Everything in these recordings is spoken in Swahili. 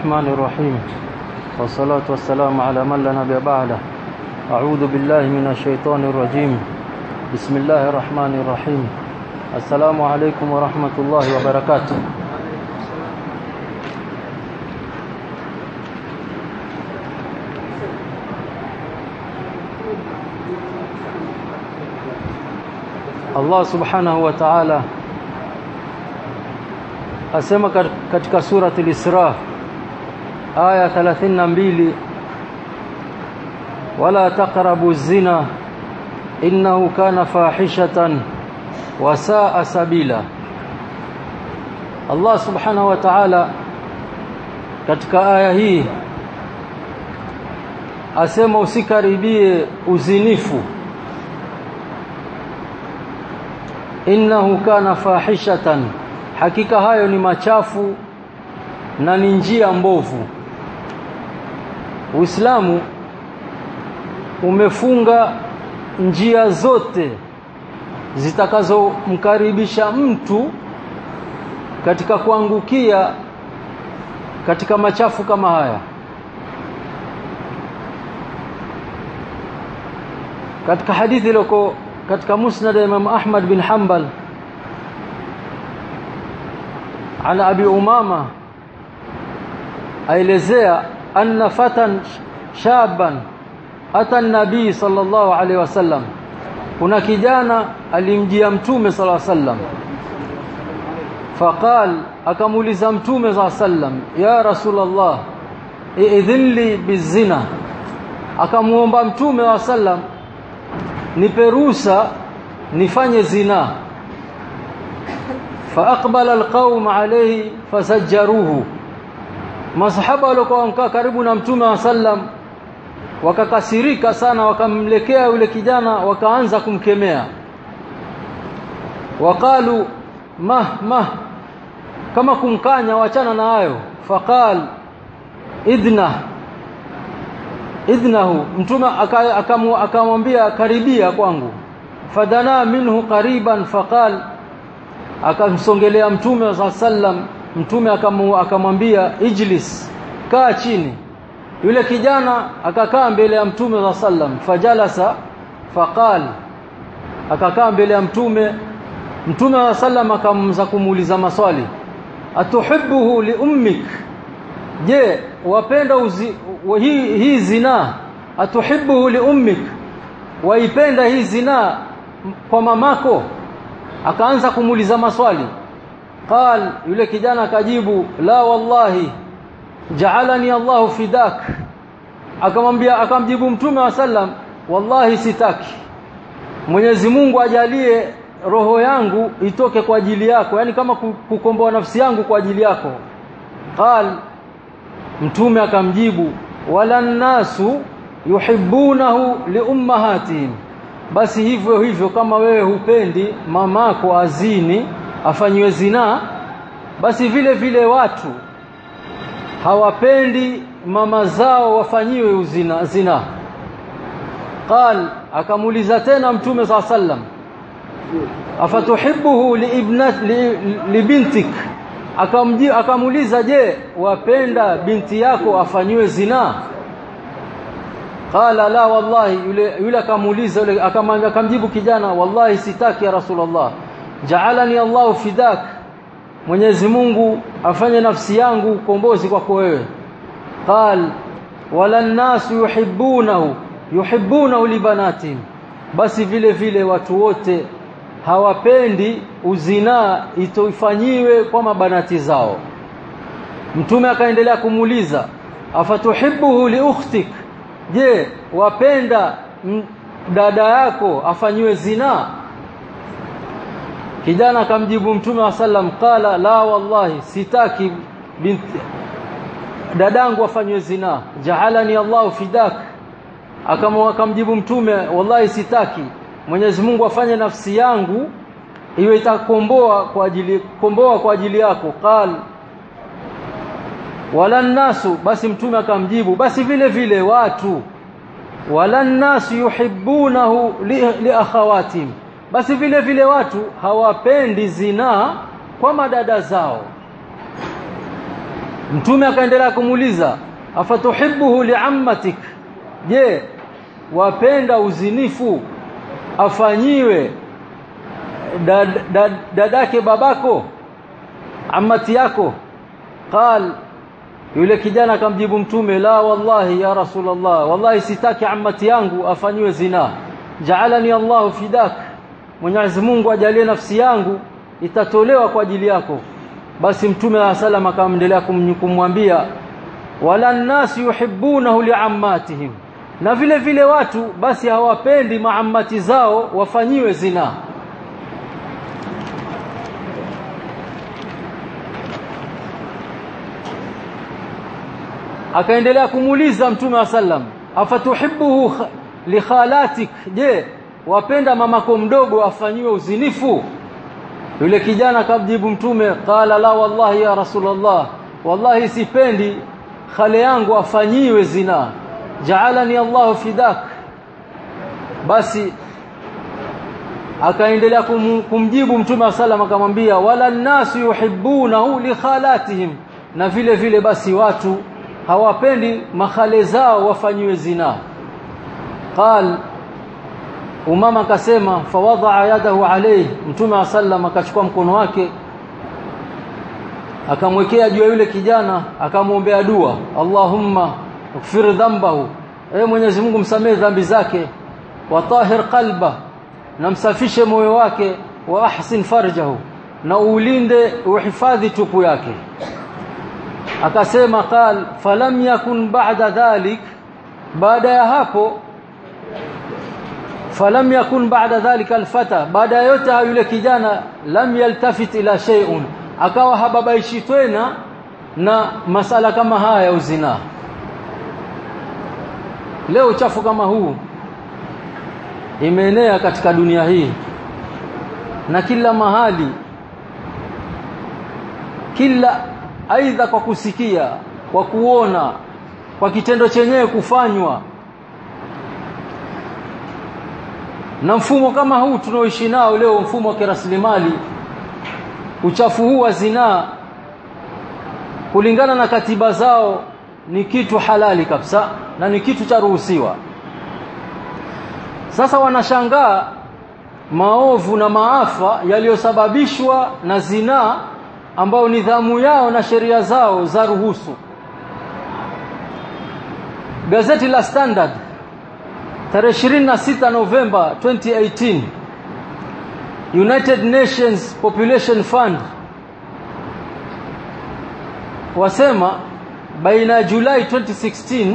الرحمن الرحيم. والصلاة والسلام على من لا نبي أعوذ بالله من الشيطان الرجيم. بسم الله الرحمن الرحيم. السلام عليكم ورحمة الله وبركاته. Allah subhanahu wa ta'ala asema katika surati aya 32 wala taqrabu zina innahu kana fahishatan wa saa sabila. Allah subhanahu wa ta'ala katika aya hii asema usikaribie uzinifu. Innahu kana fahishatan hakika hayo ni machafu na ni njia mbovu Uislamu umefunga njia zote zitakazomkaribisha mtu katika kuangukia katika machafu kama haya. Katika hadithi loko katika musnad ya Imam Ahmad bin Hanbal ala Abi Umama aelezea أن فتى شابا أتى النبي صلى الله عليه وسلم. هنا كجانا المجي أمتوم صلى الله عليه وسلم. فقال أكملي زمتوم صلى الله عليه وسلم؟ يا رسول الله إذن لي بالزنا. أكملي أمتوم صلى الله عليه وسلم؟ نبروسا نفاني زنا. فأقبل القوم عليه فسجروه. Masahaba walikuwa wanakaa karibu na mtume wa sallam wakakasirika sana wakamlekea yule kijana wakaanza kumkemea. Waqalu mah mah kama kumkanya wachana na hayo. Faqal idna idnahu mtume akamwambia karibia kwangu. Fadana minhu qariban faqal akamsongelea mtume sallam mtume akamwambia ijlis kaa chini. Yule kijana akakaa mbele ya mtume wa sallam fajalasa faqal. Akakaa mbele ya mtume. Mtume wa sallam akamza kumuuliza maswali atuhibbuhu li ummik? Je wapenda uzi, hii hii zina? Atuhibbuhu li ummik? Waipenda hii zina kwa mamako? Akaanza kumuuliza maswali qal yule kijana akajibu la wallahi ja'alani Allahu fidak akamwambia akamjibu mtume wa sallam wallahi sitaki Mwenyezi Mungu ajalie roho yangu itoke kwa ajili yako yani kama kukomboa nafsi yangu kwa ajili yako qal mtume akamjibu wala nasu yuhibbunahu liummahatihim basi hivyo hivyo kama wewe hupendi mamako azini afanyiwe zina basi vile vile watu hawapendi mama zao wafanyiwe uzina zina. Qal akamuuliza tena mtume saa sallam afatuhibuhu liibnat libintik akamji akamuuliza je wapenda binti yako afanyiwe zina? Qala la wallahi. Yule yule akamuuliza yule akamjibu kijana wallahi sitaki ya rasulullah ja'alani Allahu fidak. Mwenyezi Mungu afanye nafsi yangu ukombozi kwako wewe. Qal wala nasu yuhibbunahu yuhibbunahu libanatihim basi vile vile watu wote hawapendi uzinaa itoifanyiwe kwa mabanati zao. Mtume akaendelea kumuuliza afatuhibbuhu liukhtik je wapenda dada yako afanyiwe zinaa kijana akamjibu mtume wa sallam qala la wallahi sitaki binti dadangu afanywe zina ja'alani Allah fidak. Akamjibu mtume wallahi sitaki Mwenyezi Mungu afanye nafsi yangu iwe itakomboa kwa ajili komboa kwa ajili yako. Qal wala nasu basi mtume akamjibu basi vile vile watu wala nasu yuhibbunahu li, li akhawatihim basi vile vile watu hawapendi zinaa kwa madada zao. Mtume akaendelea kumuuliza afatuhibbuhu liammatik je wapenda uzinifu? Afanyiwe dad, dad, dadake babako? Amati yako? Qal yule kijana akamjibu mtume la wallahi ya rasulullah wallahi sitaki amati yangu afanyiwe zina. Ja'alani Allah fidak Mwenyezi Mungu ajalie nafsi yangu itatolewa kwa ajili yako. Basi mtume wa sallam akamendelea kumwambia wala nasi yuhibbunahu liammatihim. Na vile vile watu basi hawapendi maamati zao wafanyiwe zina. Akaendelea kumuuliza mtume wa sallam afatuhibbuhu likhalatik je wapenda mamako mdogo afanyiwe uzinifu. Yule kijana akamjibu mtume qala la wallahi ya rasulullah wallahi sipendi khale yangu afanyiwe zina. Ja'alani Allah fidak. Basi akaendelea kum, kumjibu mtume sallam akamwambia wala nasu yuhibbunahu li khalatihim na vile vile basi watu hawapendi mahale zao wafanyiwe zina. Qal umama akasema fawadha yadahu alayhi. Mtume wa sallam akachukua mkono wake akamwekea juu yule kijana akamwombea dua Allahumma ighfir dhanbahu. E Mwenyezi Mungu msamehe dhambi zake. Watahir qalba na msafishe moyo wake. Wa ahsin farjahu na ulinde uhifadhi tupu yake. Akasema qal falam yakun ba'da dhalik. Baada ya hapo falam yakun ba'da dhalika alfata. Baada ya yote yule kijana lam yaltafit ila shay'un. Akawa hababaishi tena na masala kama haya ya uzina leo uchafu kama huu imeenea katika dunia hii. Na kila mahali kila aidha kwa kusikia kwa kuona kwa kitendo chenyewe kufanywa na mfumo kama huu tunaoishi nao leo mfumo wa kiraslimali uchafu huu wa zinaa kulingana na katiba zao ni kitu halali kabisa na ni kitu cha ruhusiwa. Sasa wanashangaa maovu na maafa yaliyosababishwa na zinaa ambao nidhamu yao na sheria zao za ruhusu. Gazeti la Standard tarehe 26 Novemba 2018 United Nations Population Fund wasema baina ya Julai 2016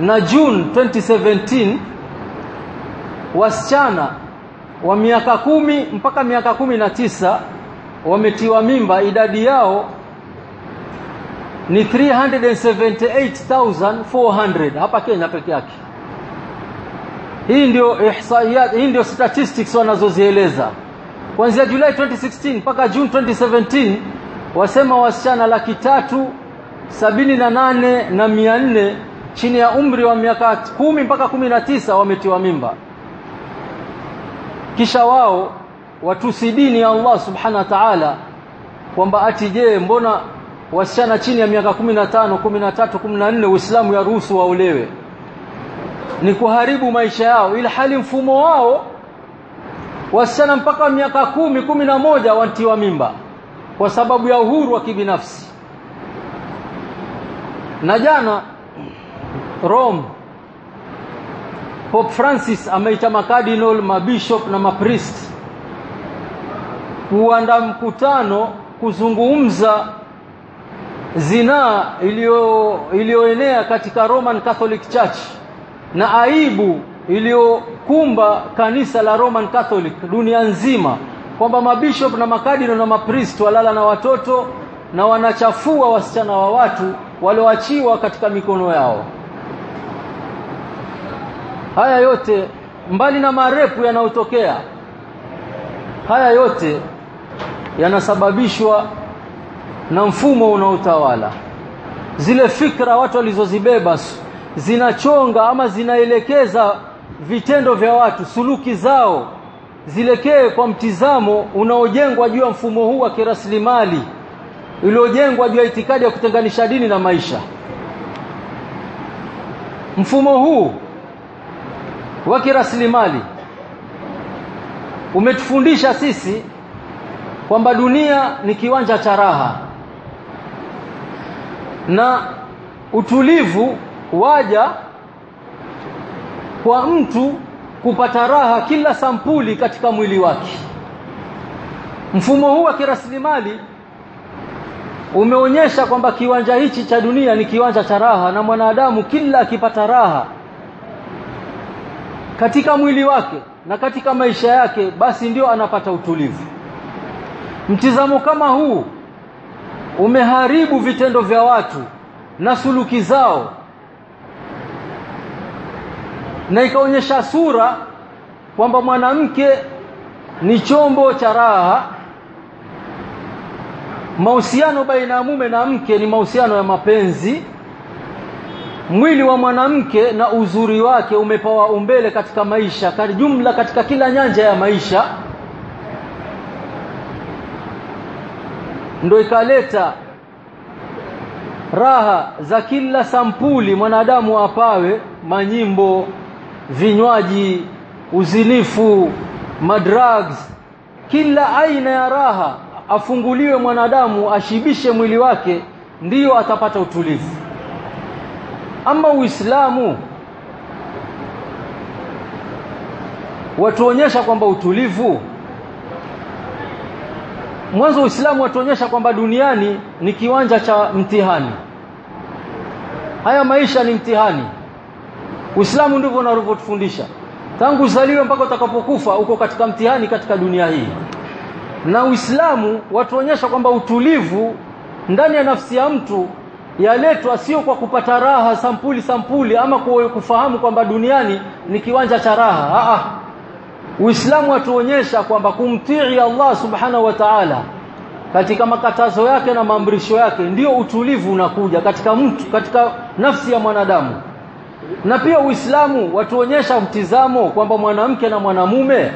na June 2017 wasichana wa miaka kumi mpaka miaka kumi na tisa wametiwa mimba. Idadi yao ni 378,400 hapa Kenya peke yake hii ndio ihsaiyat hii ndio statistics wanazozieleza. Kuanzia Julai 2016 mpaka June 2017 wasema wasichana laki tatu sabini na nane na mia nne chini ya umri wa miaka kumi mpaka kumi na tisa wametiwa mimba. Kisha wao watusi dini ya Allah subhana wa ta'ala kwamba ati je mbona wasichana chini ya miaka 15 13 14 Uislamu yaruhusu waolewe ni kuharibu maisha yao ila hali mfumo wao wasichana mpaka miaka kumi kumi na moja wantiwa mimba kwa sababu ya uhuru wa kibinafsi. Na jana Rome Pope Francis ameita makardinal mabishop na mapriest kuanda mkutano kuzungumza zinaa iliyo iliyoenea katika Roman Catholic Church na aibu iliyokumba kanisa la Roman Catholic dunia nzima kwamba mabishop na makadino na mapriest walala na watoto na wanachafua wasichana wa watu walioachiwa katika mikono yao. Haya yote mbali na marepu yanayotokea haya yote yanasababishwa na mfumo unaotawala. Zile fikra watu walizozibeba zinachonga ama zinaelekeza vitendo vya watu suluki zao zilekee kwa mtizamo unaojengwa juu ya mfumo huu wa kiraslimali uliojengwa juu ya itikadi ya kutenganisha dini na maisha. Mfumo huu wa kiraslimali umetufundisha sisi kwamba dunia ni kiwanja cha raha na utulivu waja kwa mtu kupata raha kila sampuli katika mwili wake. Mfumo huu wa kiraslimali umeonyesha kwamba kiwanja hichi cha dunia ni kiwanja cha raha na mwanadamu kila akipata raha katika mwili wake na katika maisha yake basi ndio anapata utulivu. Mtizamo kama huu umeharibu vitendo vya watu na suluki zao na ikaonyesha sura kwamba mwanamke ni chombo cha raha. Mahusiano baina ya mume na mke ni mahusiano ya mapenzi. Mwili wa mwanamke na uzuri wake umepawa umbele katika maisha kwa jumla katika kila nyanja ya maisha. Ndio ikaleta raha za kila sampuli mwanadamu apawe manyimbo vinywaji uzinifu madrugs kila aina ya raha afunguliwe mwanadamu ashibishe mwili wake ndiyo atapata utulivu. Ama uislamu watuonyesha kwamba utulivu mwanzo uislamu watuonyesha kwamba duniani ni kiwanja cha mtihani. Haya maisha ni mtihani uislamu ndivyo unavyotufundisha. Tangu uzaliwe mpaka utakapokufa uko katika mtihani katika dunia hii. Na uislamu watuonyesha kwamba utulivu ndani ya nafsi ya mtu yaletwa sio kwa kupata raha sampuli sampuli ama kufahamu kwamba duniani ni kiwanja cha raha. Ah ah. Uislamu watuonyesha kwamba kumtii Allah subhanahu wa ta'ala katika makatazo yake na maamrisho yake ndio utulivu unakuja katika mtu katika nafsi ya mwanadamu na pia Uislamu watuonyesha mtizamo kwamba mwanamke na mwanamume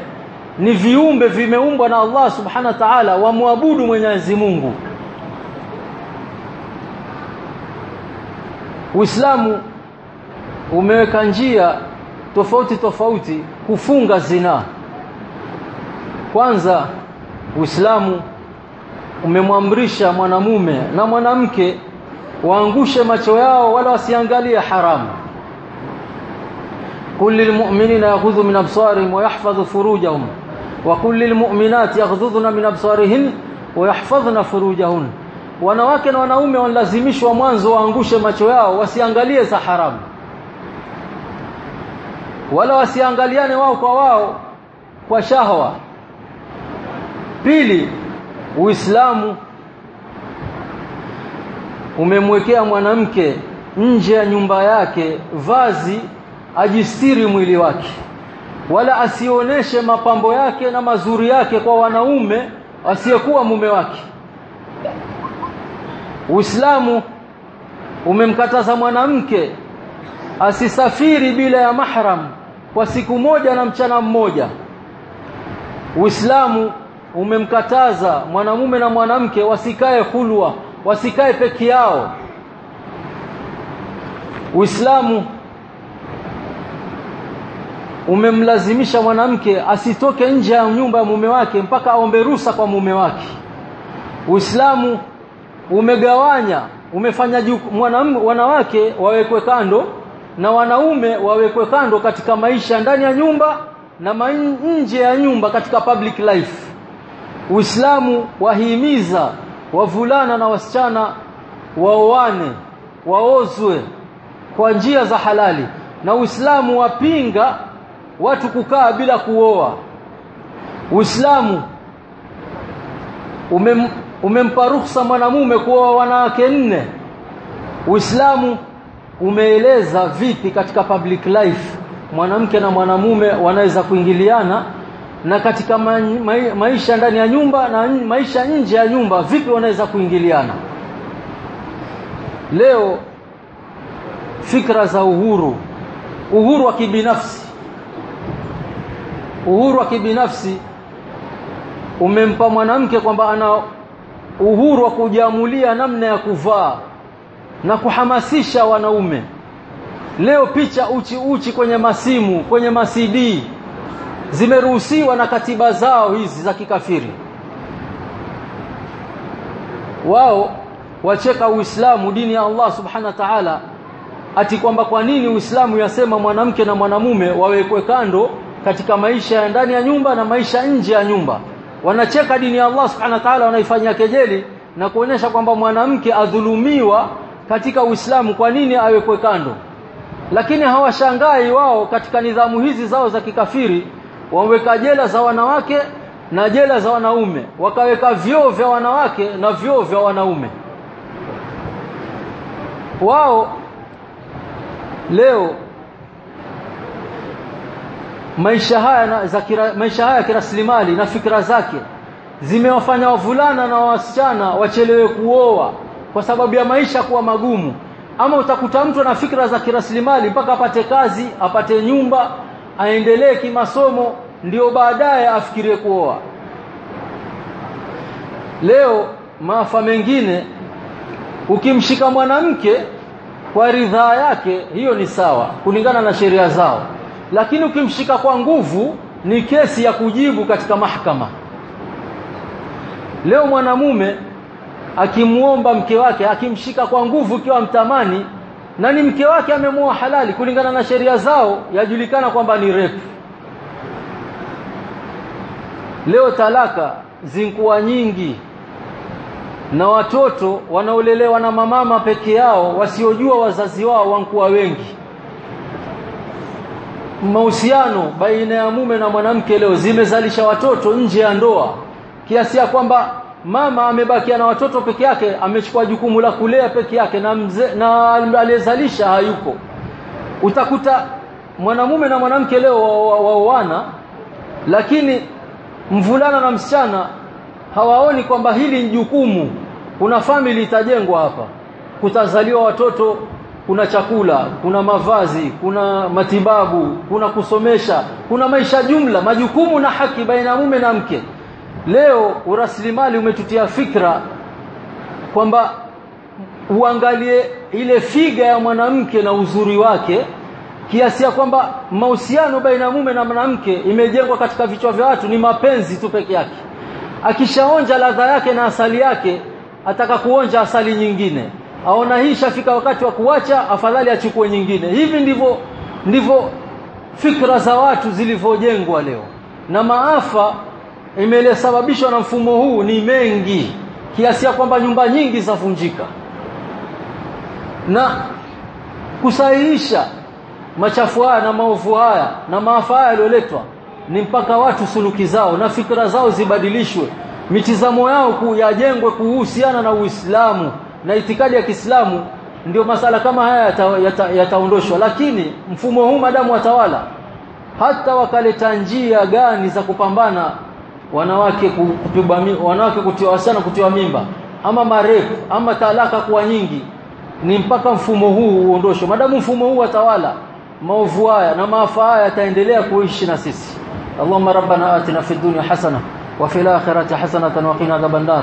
ni viumbe vimeumbwa na Allah subhana wa ta'ala wamwabudu Mwenyezi Mungu. Uislamu umeweka njia tofauti tofauti kufunga zina. Kwanza Uislamu umemwamrisha mwanamume na mwanamke waangushe macho yao wala wasiangalie haramu قل للمؤمنين يغضوا من أبصارهم ويحفظوا فروجهم وقل للمؤمنات يغضضن من أبصارهن ويحفظن فروجهن wanawake na wanaume wanalazimishwa mwanzo waangushe macho yao wasiangalie za haramu wala wasiangaliane wao kwa wao kwa shahwa pili uislamu umemwekea mwanamke nje ya nyumba yake vazi ajistiri mwili wake wala asioneshe mapambo yake na mazuri yake kwa wanaume asiyekuwa mume wake. Uislamu umemkataza mwanamke asisafiri bila ya mahram kwa siku moja na mchana mmoja. Uislamu umemkataza mwanamume na mwanamke wasikae hulwa wasikae peke yao. Uislamu umemlazimisha mwanamke asitoke nje ya nyumba ya mume wake mpaka aombe ruhusa kwa mume wake. Uislamu umegawanya umefanya mwanamume wanawake wawekwe kando na wanaume wawekwe kando katika maisha ndani ya nyumba na nje ya nyumba katika public life. Uislamu wahimiza wavulana na wasichana waoane waozwe kwa njia za halali. Na Uislamu wapinga watu kukaa bila kuoa. Uislamu umem, umempa ruhusa mwanamume kuoa wanawake nne. Uislamu umeeleza vipi katika public life mwanamke na mwanamume wanaweza kuingiliana na katika ma ma maisha ndani ya nyumba na maisha nje ya nyumba vipi wanaweza kuingiliana? Leo fikra za uhuru. Uhuru wa kibinafsi uhuru wa kibinafsi. Umempa mwanamke kwamba ana uhuru wa kujiamulia namna ya kuvaa na kuhamasisha wanaume. Leo picha uchi uchi kwenye masimu kwenye masidi. Zimeruhusiwa na katiba zao hizi za kikafiri. Wao wacheka Uislamu dini ya Allah subhanahu wa ta'ala ati kwamba kwa nini Uislamu yasema mwanamke na mwanamume wawekwe kando katika maisha ya ndani ya nyumba na maisha nje ya nyumba. Wanacheka dini ya Allah subhanahu wa ta'ala wanaifanyia kejeli na kuonyesha kwamba mwanamke adhulumiwa katika Uislamu kwa nini awekwe kando. Lakini hawashangai wao katika nidhamu hizi zao za kikafiri waweka jela za wanawake na jela za wanaume. Wakaweka vyoo vya wanawake na vyoo vya wanaume. Wao leo maisha haya za kira, maisha haya kiraslimali na fikra zake zimewafanya wavulana na wasichana wachelewe kuoa kwa sababu ya maisha kuwa magumu. Ama utakuta mtu na fikra za kiraslimali mpaka apate kazi apate nyumba aendelee kimasomo ndio baadaye afikirie kuoa. Leo maafa mengine ukimshika mwanamke kwa ridhaa yake hiyo ni sawa kulingana na sheria zao lakini ukimshika kwa nguvu ni kesi ya kujibu katika mahakama. Leo mwanamume akimuomba mke wake akimshika kwa nguvu ikiwa mtamani na ni mke wake amemuoa halali kulingana na sheria zao yajulikana kwamba ni repu leo talaka zinkuwa nyingi na watoto wanaolelewa na mamama peke yao wasiojua wazazi wao wankuwa wengi mahusiano baina ya mume na mwanamke leo zimezalisha watoto nje ya ndoa. Kiasi ya kwamba mama amebakia na watoto peke yake amechukua jukumu la kulea peke yake na mze, na aliyezalisha hayuko utakuta mwanamume na mwanamke leo waoana wa, wa, lakini mvulana na msichana hawaoni kwamba hili ni jukumu. Kuna family itajengwa hapa. Kutazaliwa watoto kuna chakula kuna mavazi kuna matibabu kuna kusomesha kuna maisha jumla majukumu na haki baina mume na mke. Leo urasilimali umetutia fikra kwamba uangalie ile figa ya mwanamke na uzuri wake kiasi ya kwamba mahusiano baina mume na mwanamke imejengwa katika vichwa vya watu ni mapenzi tu peke yake. Akishaonja ladha yake na asali yake ataka kuonja asali nyingine aona hii shafika wakati wa kuacha afadhali achukue nyingine. Hivi ndivyo ndivyo fikra za watu zilivyojengwa leo. Na maafa imelesababishwa na mfumo huu ni mengi kiasi ya kwamba nyumba nyingi zavunjika. Na kusahihisha machafu haya na maovu haya na maafa haya yaliyoletwa ni mpaka watu suluki zao na fikra zao zibadilishwe. Mitizamo yao kuyajengwe kuhusiana na Uislamu na itikadi ya Kiislamu ndio masala kama haya yataondoshwa yata, yata lakini mfumo huu madamu watawala hata wakaleta njia gani za kupambana wanawake kupigwa wanawake kutiwa wasichana kutiwa mimba ama marefu ama talaka kuwa nyingi ni mpaka mfumo huu uondoshwe. Madamu mfumo huu watawala maovu haya na maafa haya yataendelea kuishi na sisi. Allahumma rabbana atina fid dunya hasana wa fil akhirati hasanatan wa qina adhaban nar